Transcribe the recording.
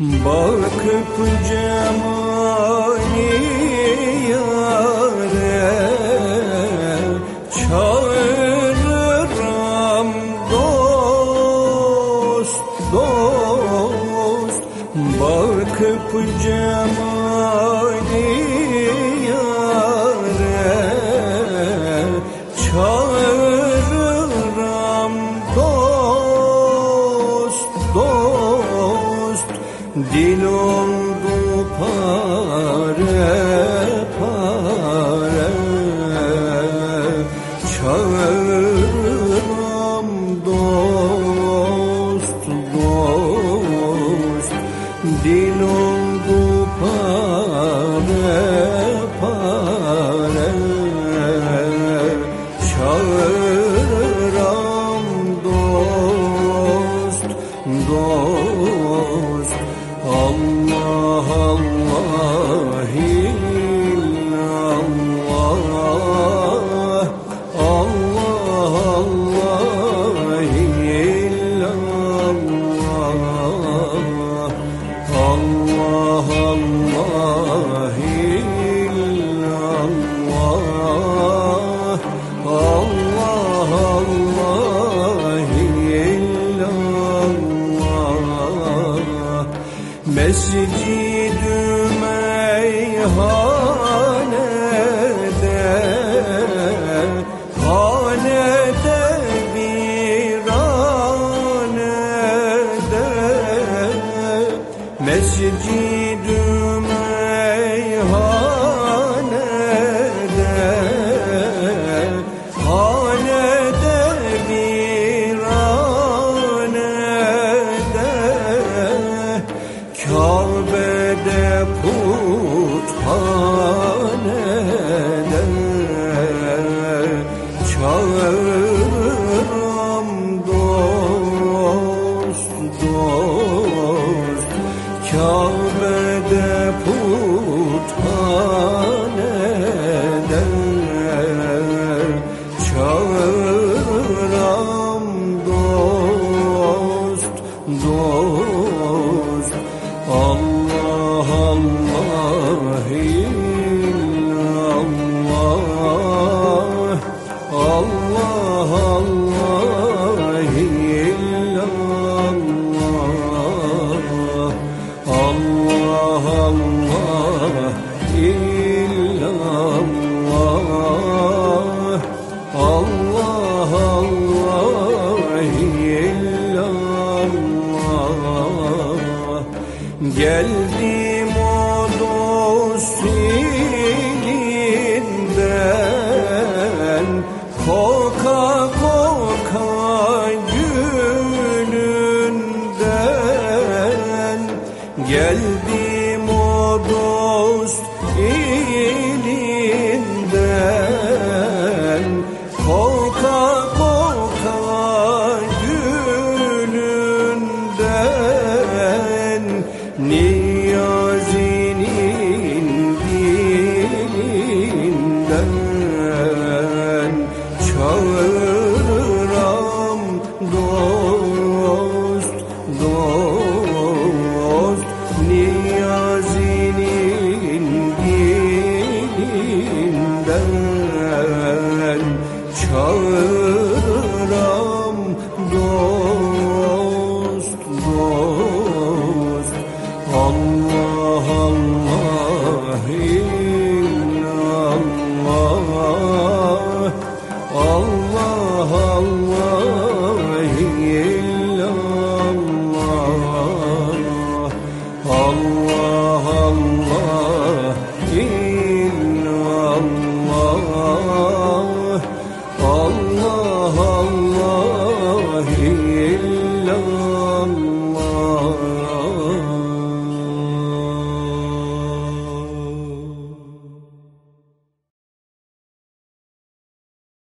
Bakıp cemali yâre Çağırırım dost, dost. Bakıp cemali Dil oldu pare pare. Çağırırım dost dost. Dil oldu pare pare. Çağırırım dost dost. Mescidü Meyhan puthane illallah illallah Allah Allah illallah Geldim o dost ghost.